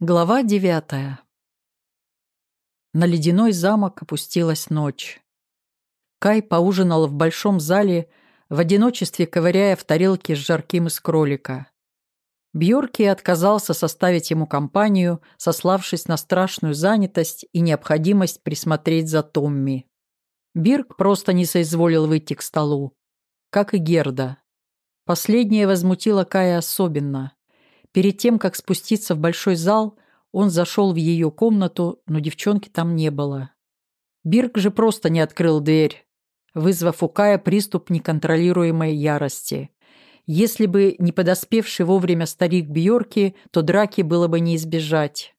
Глава девятая. На ледяной замок опустилась ночь. Кай поужинал в большом зале, в одиночестве ковыряя в тарелке с жарким из кролика. Бьорки отказался составить ему компанию, сославшись на страшную занятость и необходимость присмотреть за Томми. Бирк просто не соизволил выйти к столу, как и Герда. Последняя возмутила Кая особенно – Перед тем, как спуститься в большой зал, он зашел в ее комнату, но девчонки там не было. Бирк же просто не открыл дверь, вызвав у Кая приступ неконтролируемой ярости. Если бы не подоспевший вовремя старик Бьорки, то драки было бы не избежать.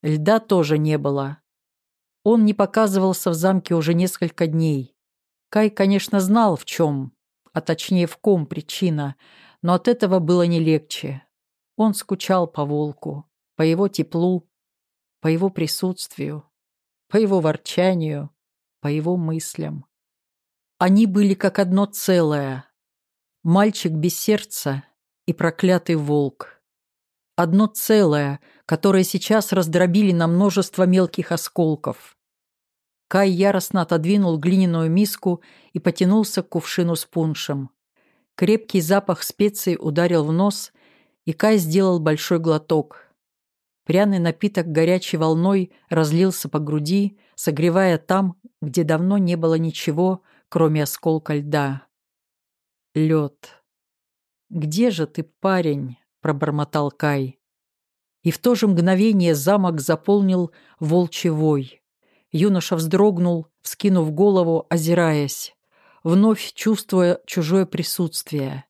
Льда тоже не было. Он не показывался в замке уже несколько дней. Кай, конечно, знал в чем, а точнее в ком причина, но от этого было не легче. Он скучал по волку, по его теплу, по его присутствию, по его ворчанию, по его мыслям. Они были как одно целое. Мальчик без сердца и проклятый волк. Одно целое, которое сейчас раздробили на множество мелких осколков. Кай яростно отодвинул глиняную миску и потянулся к кувшину с пуншем. Крепкий запах специй ударил в нос, и Кай сделал большой глоток. Пряный напиток горячей волной разлился по груди, согревая там, где давно не было ничего, кроме осколка льда. Лед. «Где же ты, парень?» — пробормотал Кай. И в то же мгновение замок заполнил волчий вой. Юноша вздрогнул, вскинув голову, озираясь, вновь чувствуя чужое присутствие.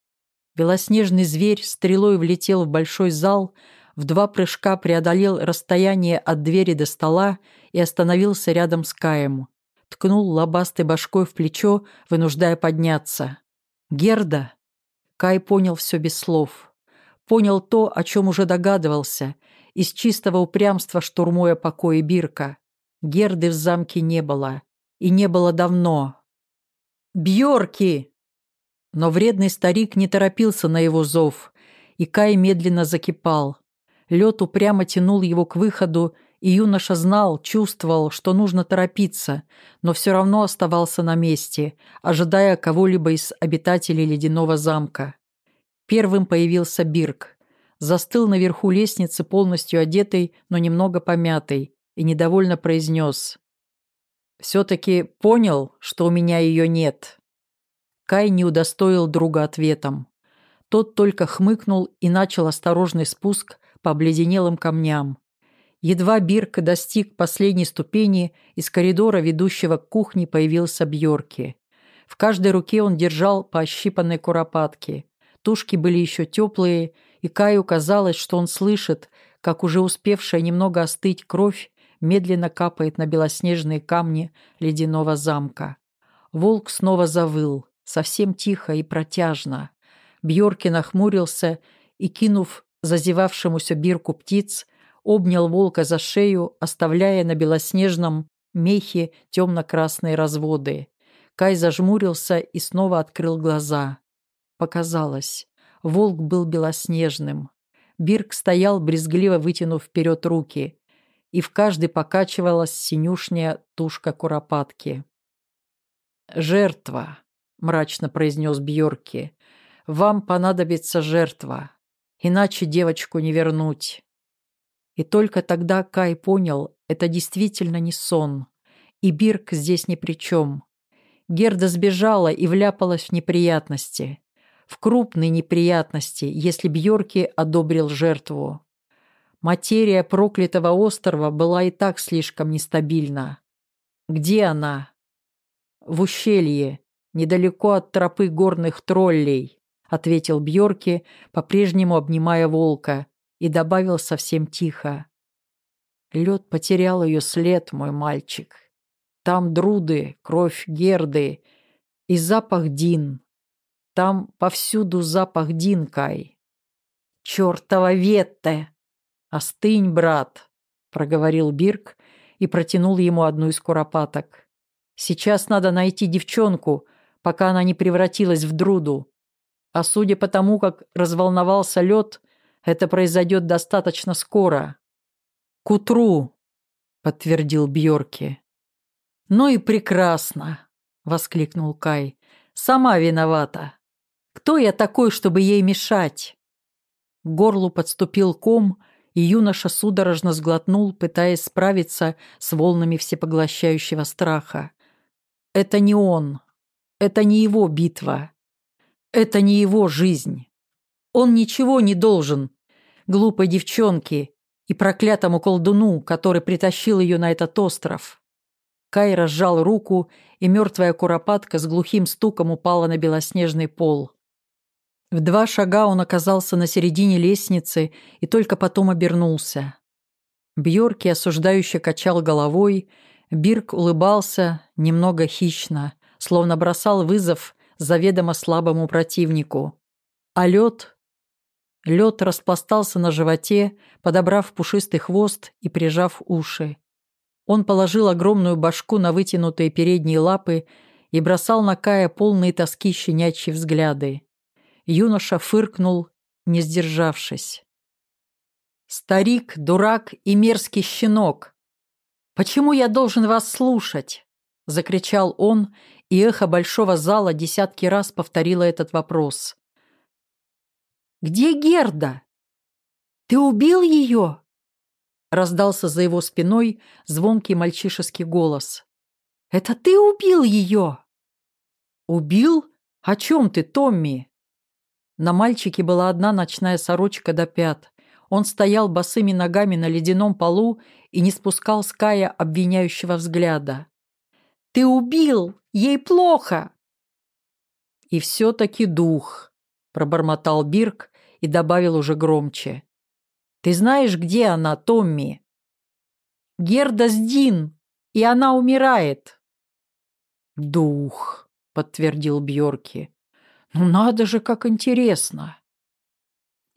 Белоснежный зверь стрелой влетел в большой зал, в два прыжка преодолел расстояние от двери до стола и остановился рядом с Каем. Ткнул лобастой башкой в плечо, вынуждая подняться. «Герда!» Кай понял все без слов. Понял то, о чем уже догадывался, из чистого упрямства штурмуя покои Бирка. Герды в замке не было. И не было давно. «Бьорки!» Но вредный старик не торопился на его зов, и Кай медленно закипал. Лед упрямо тянул его к выходу, и юноша знал, чувствовал, что нужно торопиться, но все равно оставался на месте, ожидая кого-либо из обитателей ледяного замка. Первым появился Бирк. Застыл наверху лестницы, полностью одетый, но немного помятый, и недовольно произнес. «Все-таки понял, что у меня ее нет». Кай не удостоил друга ответом. Тот только хмыкнул и начал осторожный спуск по обледенелым камням. Едва Бирк достиг последней ступени, из коридора, ведущего к кухне, появился Бьорки. В каждой руке он держал по ощипанной куропатке. Тушки были еще теплые, и Каю казалось, что он слышит, как уже успевшая немного остыть кровь медленно капает на белоснежные камни ледяного замка. Волк снова завыл совсем тихо и протяжно. Бьорки нахмурился и, кинув зазевавшемуся бирку птиц, обнял волка за шею, оставляя на белоснежном мехе темно-красные разводы. Кай зажмурился и снова открыл глаза. Показалось, волк был белоснежным. Бирк стоял, брезгливо вытянув вперед руки, и в каждой покачивалась синюшняя тушка куропатки. «Жертва», — мрачно произнес Бьорки. «Вам понадобится жертва, иначе девочку не вернуть». И только тогда Кай понял, это действительно не сон, и Бирк здесь ни при чем. Герда сбежала и вляпалась в неприятности. В крупные неприятности, если Бьорки одобрил жертву. Материя проклятого острова была и так слишком нестабильна. Где она? В ущелье, недалеко от тропы горных троллей», — ответил Бьорки, по-прежнему обнимая волка, и добавил совсем тихо. «Лед потерял ее след, мой мальчик. Там друды, кровь герды и запах дин. Там повсюду запах дин, Кай». «Чертова ветте! Остынь, брат!» — проговорил Бирк и протянул ему одну из куропаток. «Сейчас надо найти девчонку, пока она не превратилась в друду. А судя по тому, как разволновался лед, это произойдет достаточно скоро. К утру, подтвердил Бьорки. Ну и прекрасно, воскликнул Кай. Сама виновата. Кто я такой, чтобы ей мешать? К горлу подступил ком, и юноша судорожно сглотнул, пытаясь справиться с волнами всепоглощающего страха. Это не он. Это не его битва. Это не его жизнь. Он ничего не должен глупой девчонке и проклятому колдуну, который притащил ее на этот остров. Кай разжал руку, и мертвая куропатка с глухим стуком упала на белоснежный пол. В два шага он оказался на середине лестницы и только потом обернулся. Бьорки осуждающе качал головой, Бирк улыбался немного хищно, словно бросал вызов заведомо слабому противнику. А лед... Лед распластался на животе, подобрав пушистый хвост и прижав уши. Он положил огромную башку на вытянутые передние лапы и бросал на Кая полные тоски щенячьи взгляды. Юноша фыркнул, не сдержавшись. «Старик, дурак и мерзкий щенок! Почему я должен вас слушать?» — закричал он, и эхо большого зала десятки раз повторило этот вопрос. «Где Герда? Ты убил ее?» Раздался за его спиной звонкий мальчишеский голос. «Это ты убил ее?» «Убил? О чем ты, Томми?» На мальчике была одна ночная сорочка до пят. Он стоял босыми ногами на ледяном полу и не спускал с Кая обвиняющего взгляда. «Ты убил! Ей плохо!» «И все-таки дух», — пробормотал Бирк и добавил уже громче. «Ты знаешь, где она, Томми?» «Герда Сдин, и она умирает». «Дух», — подтвердил Бьорки. Ну надо же, как интересно.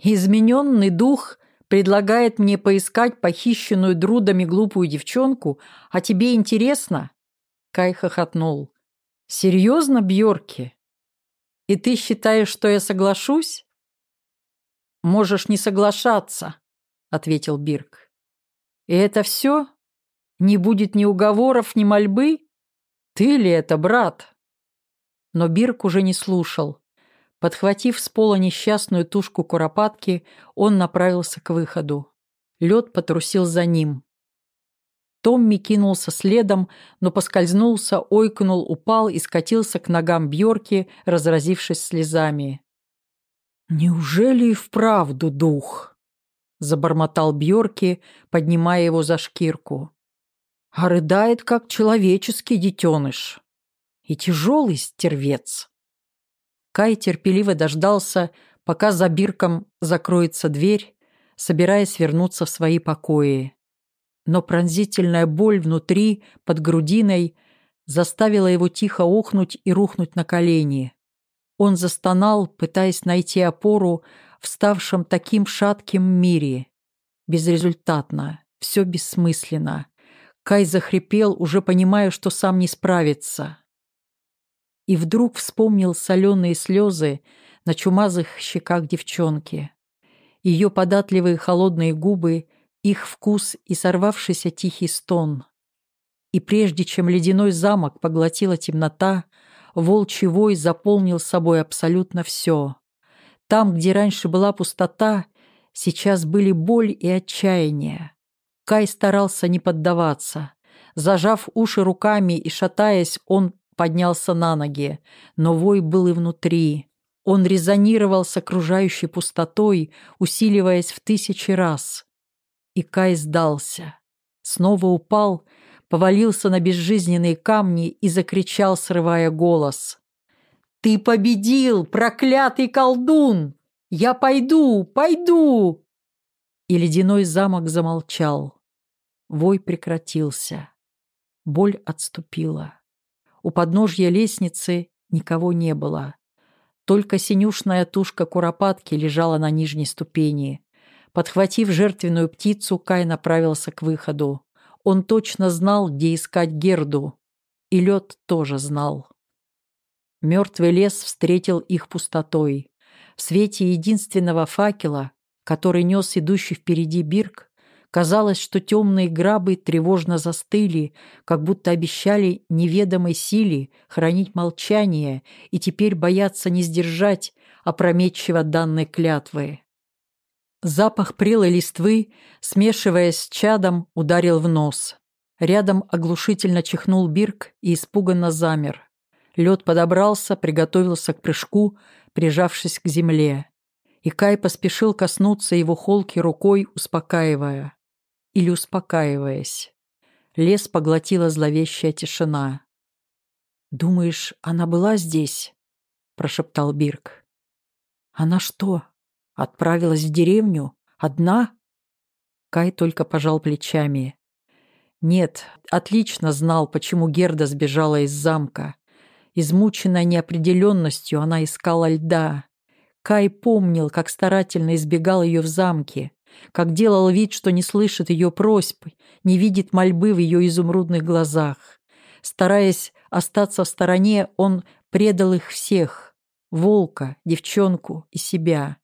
Измененный дух предлагает мне поискать похищенную друдами глупую девчонку, а тебе интересно? Кай хохотнул. Серьезно, Бьорки? И ты считаешь, что я соглашусь? Можешь не соглашаться, ответил Бирк. И это все? Не будет ни уговоров, ни мольбы? Ты ли это, брат? Но Бирк уже не слушал. Подхватив с пола несчастную тушку куропатки, он направился к выходу. Лед потрусил за ним. Томми кинулся следом, но поскользнулся, ойкнул, упал и скатился к ногам Бьорки, разразившись слезами. «Неужели и вправду дух?» — забормотал Бьорки, поднимая его за шкирку. «А рыдает, как человеческий детеныш. И тяжелый стервец». Кай терпеливо дождался, пока за бирком закроется дверь, собираясь вернуться в свои покои. Но пронзительная боль внутри, под грудиной, заставила его тихо охнуть и рухнуть на колени. Он застонал, пытаясь найти опору в ставшем таким шатким мире. Безрезультатно, все бессмысленно. Кай захрипел, уже понимая, что сам не справится и вдруг вспомнил соленые слезы на чумазых щеках девчонки. Ее податливые холодные губы, их вкус и сорвавшийся тихий стон. И прежде чем ледяной замок поглотила темнота, волчий вой заполнил собой абсолютно все. Там, где раньше была пустота, сейчас были боль и отчаяние. Кай старался не поддаваться. Зажав уши руками и шатаясь, он поднялся на ноги, но вой был и внутри. Он резонировал с окружающей пустотой, усиливаясь в тысячи раз. И Кай сдался. Снова упал, повалился на безжизненные камни и закричал, срывая голос. «Ты победил, проклятый колдун! Я пойду, пойду!» И ледяной замок замолчал. Вой прекратился. Боль отступила. У подножья лестницы никого не было. Только синюшная тушка куропатки лежала на нижней ступени. Подхватив жертвенную птицу, Кай направился к выходу. Он точно знал, где искать Герду. И лед тоже знал. Мертвый лес встретил их пустотой. В свете единственного факела, который нес идущий впереди Бирк, Казалось, что темные грабы тревожно застыли, как будто обещали неведомой силе хранить молчание и теперь боятся не сдержать опрометчиво данной клятвы. Запах прелой листвы, смешиваясь с чадом, ударил в нос. Рядом оглушительно чихнул Бирк и испуганно замер. Лед подобрался, приготовился к прыжку, прижавшись к земле. И Кай поспешил коснуться его холки рукой, успокаивая или успокаиваясь. Лес поглотила зловещая тишина. «Думаешь, она была здесь?» – прошептал Бирк. «Она что, отправилась в деревню? Одна?» Кай только пожал плечами. Нет, отлично знал, почему Герда сбежала из замка. Измученная неопределенностью, она искала льда. Кай помнил, как старательно избегал ее в замке, как делал вид, что не слышит ее просьб, не видит мольбы в ее изумрудных глазах. Стараясь остаться в стороне, он предал их всех — волка, девчонку и себя.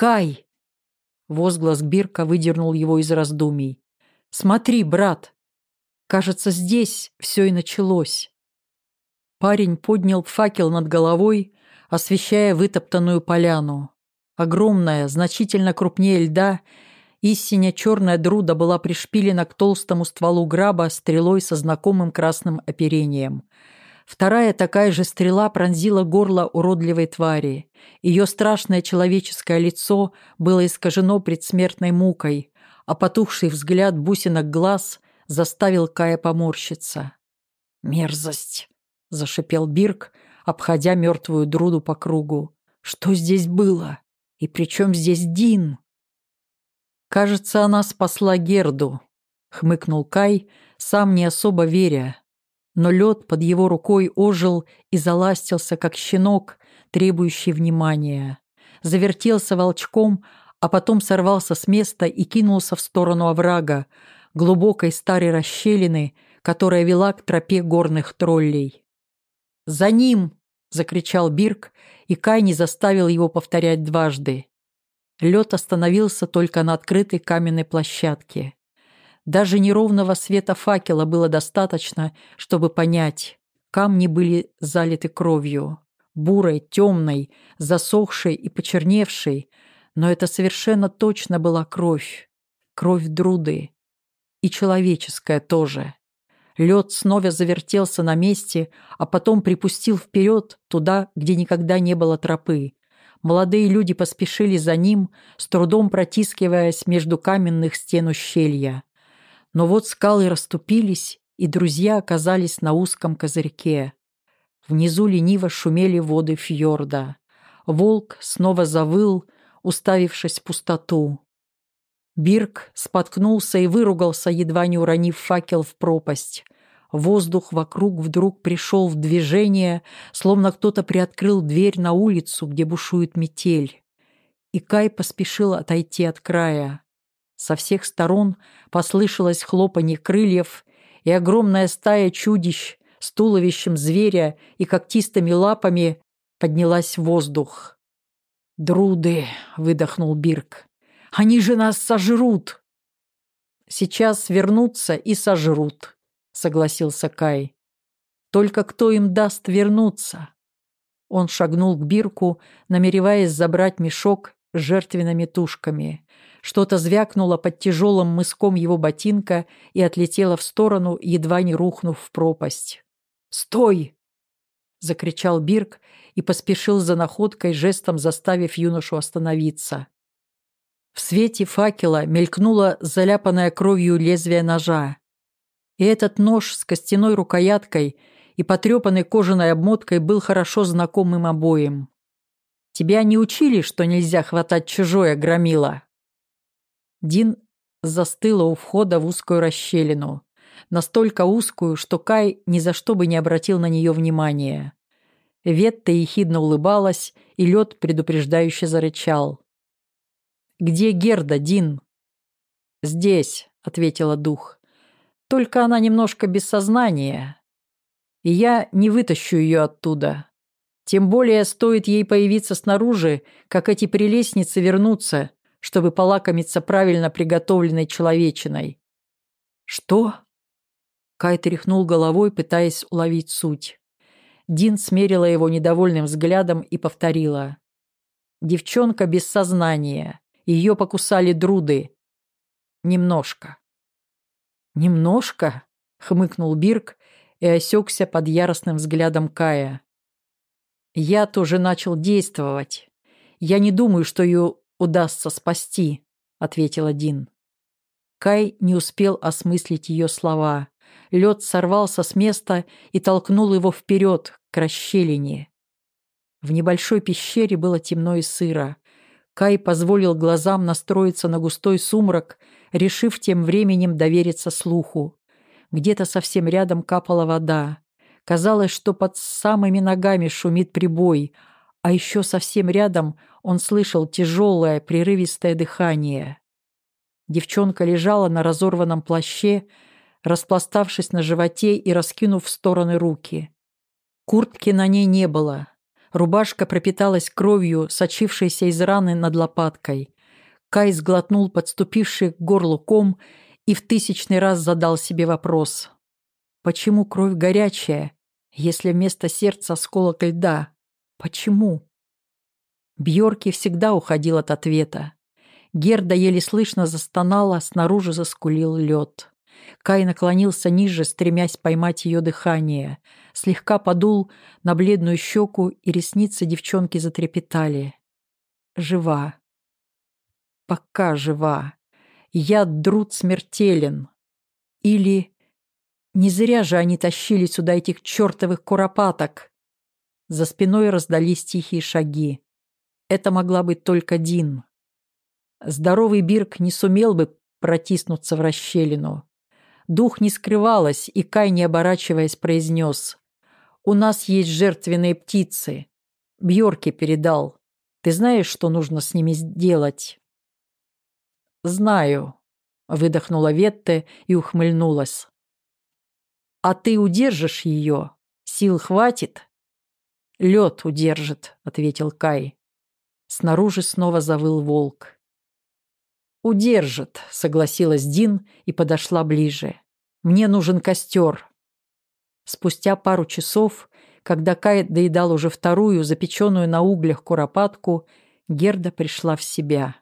«Кай!» — возглас Бирка выдернул его из раздумий. «Смотри, брат! Кажется, здесь все и началось». Парень поднял факел над головой, освещая вытоптанную поляну. Огромная, значительно крупнее льда, истинно черная друда была пришпилена к толстому стволу граба стрелой со знакомым красным оперением. Вторая такая же стрела пронзила горло уродливой твари. Ее страшное человеческое лицо было искажено предсмертной мукой, а потухший взгляд бусинок глаз заставил Кая поморщиться. «Мерзость!» — зашипел Бирк, обходя мертвую друду по кругу. «Что здесь было?» И при чем здесь Дин? Кажется, она спасла Герду, хмыкнул Кай, сам не особо веря. Но лед под его рукой ожил и заластился, как щенок, требующий внимания. Завертелся волчком, а потом сорвался с места и кинулся в сторону оврага, глубокой старой расщелины, которая вела к тропе горных троллей. «За ним!» — закричал Бирк и Кай не заставил его повторять дважды. Лед остановился только на открытой каменной площадке. Даже неровного света факела было достаточно, чтобы понять. Камни были залиты кровью. Бурой, темной, засохшей и почерневшей. Но это совершенно точно была кровь. Кровь Друды. И человеческая тоже. Лед снова завертелся на месте, а потом припустил вперед, туда, где никогда не было тропы. Молодые люди поспешили за ним, с трудом протискиваясь между каменных стен ущелья. Но вот скалы расступились, и друзья оказались на узком козырьке. Внизу лениво шумели воды фьорда. Волк снова завыл, уставившись в пустоту. Бирк споткнулся и выругался, едва не уронив факел в пропасть. Воздух вокруг вдруг пришел в движение, словно кто-то приоткрыл дверь на улицу, где бушует метель. И Кай поспешил отойти от края. Со всех сторон послышалось хлопанье крыльев, и огромная стая чудищ с туловищем зверя и когтистыми лапами поднялась в воздух. «Друды!» — выдохнул Бирк. Они же нас сожрут!» «Сейчас вернутся и сожрут», — согласился Кай. «Только кто им даст вернуться?» Он шагнул к Бирку, намереваясь забрать мешок с жертвенными тушками. Что-то звякнуло под тяжелым мыском его ботинка и отлетело в сторону, едва не рухнув в пропасть. «Стой!» — закричал Бирк и поспешил за находкой, жестом заставив юношу остановиться. В свете факела мелькнуло заляпанное кровью лезвие ножа. И этот нож с костяной рукояткой и потрепанной кожаной обмоткой был хорошо знакомым обоим. «Тебя не учили, что нельзя хватать чужое, громила?» Дин застыла у входа в узкую расщелину. Настолько узкую, что Кай ни за что бы не обратил на нее внимания. Ветта ехидно улыбалась, и лед предупреждающе зарычал. «Где Герда, Дин?» «Здесь», — ответила дух. «Только она немножко без сознания, и я не вытащу ее оттуда. Тем более стоит ей появиться снаружи, как эти прелестницы вернутся, чтобы полакомиться правильно приготовленной человечиной. «Что?» Кай тряхнул головой, пытаясь уловить суть. Дин смерила его недовольным взглядом и повторила. «Девчонка без сознания. Ее покусали друды. Немножко». «Немножко?» — хмыкнул Бирк и осекся под яростным взглядом Кая. «Я тоже начал действовать. Я не думаю, что ее удастся спасти», — ответила Дин. Кай не успел осмыслить ее слова. Лед сорвался с места и толкнул его вперед, к расщелине. В небольшой пещере было темно и сыро. Кай позволил глазам настроиться на густой сумрак, решив тем временем довериться слуху. Где-то совсем рядом капала вода. Казалось, что под самыми ногами шумит прибой, а еще совсем рядом он слышал тяжелое, прерывистое дыхание. Девчонка лежала на разорванном плаще, распластавшись на животе и раскинув в стороны руки. Куртки на ней не было. Рубашка пропиталась кровью, сочившейся из раны над лопаткой. Кай сглотнул подступивший к горлу ком и в тысячный раз задал себе вопрос. Почему кровь горячая, если вместо сердца осколок льда? Почему? Бьорки всегда уходил от ответа. Герда еле слышно застонала, снаружи заскулил лед. Кай наклонился ниже, стремясь поймать ее дыхание. Слегка подул на бледную щеку, и ресницы девчонки затрепетали. Жива. Пока жива. Яд друд смертелен. Или... Не зря же они тащили сюда этих чертовых куропаток. За спиной раздались тихие шаги. Это могла быть только Дин. Здоровый Бирк не сумел бы протиснуться в расщелину. Дух не скрывалась, и Кай, не оборачиваясь, произнес. «У нас есть жертвенные птицы. Бьорки передал. Ты знаешь, что нужно с ними сделать?» «Знаю», — выдохнула Ветте и ухмыльнулась. «А ты удержишь ее? Сил хватит?» «Лед удержит», — ответил Кай. Снаружи снова завыл волк. «Удержит», — согласилась Дин и подошла ближе. «Мне нужен костер». Спустя пару часов, когда Кай доедал уже вторую, запеченную на углях куропатку, Герда пришла в себя.